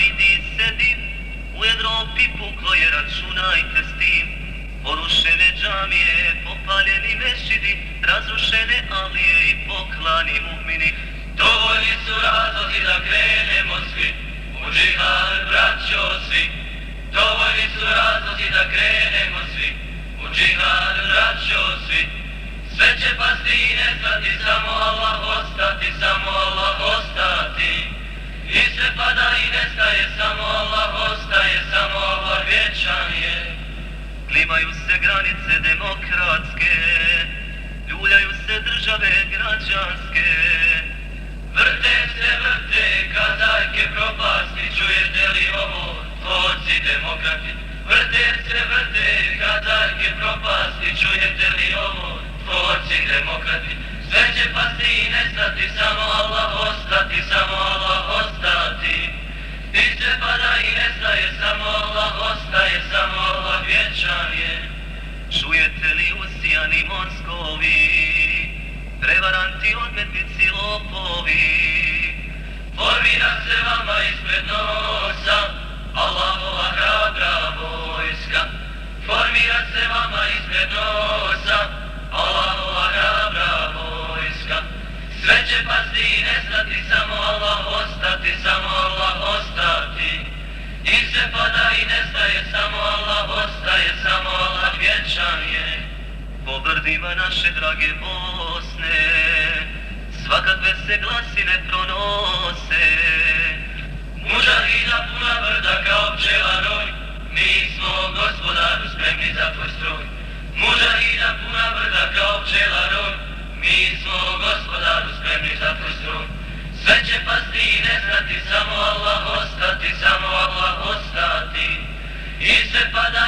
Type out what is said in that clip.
vidi sedim, u Evropi puklo je računajte s tim. Porušene džamije, popaljeni mešidi, razrušene alije i poklani mu'mini. Dovoljni su razlozi da krenemo svi, u džihad braćo svi. Dovoljni su razlozi da krenemo svi, u džihad braćo svi. Sve će pasti i nestati, samo Allah ostati, samo Allah ostati. I sve pada ostaje, samo Allah ostaje, samo Allah vječan je. Klimaju se granice demokratske, ljuljaju se države građanske. Vrte se, vrte, kazajke propasti, čujete li ovo, tvorci demokrati? Vrte se, vrte, kazajke propasti, čujete li ovo, tvorci demokrati? Sve će pasti i nestati, samo usijani morskovi, prevaranti, odmetnici, lopovi? Formira se vama ispred nosa, Allahova hrabra vojska. Formira se vama ispred nosa, Allahova hrabra vojska. Sve će pasti i nestati, samo Allah ostati, samo srbima naše drage Bosne. Svakakve se glasine pronose. Mužahida puna vrda kao pčela roj. Mi smo gospodaru spremni za tvoj stroj. Mužahida puna vrda kao pčela roj. Mi smo gospodaru spremni za tvoj stroj. Sve će pasti i nestati, samo Allah ostati, samo Allah ostati. I se pada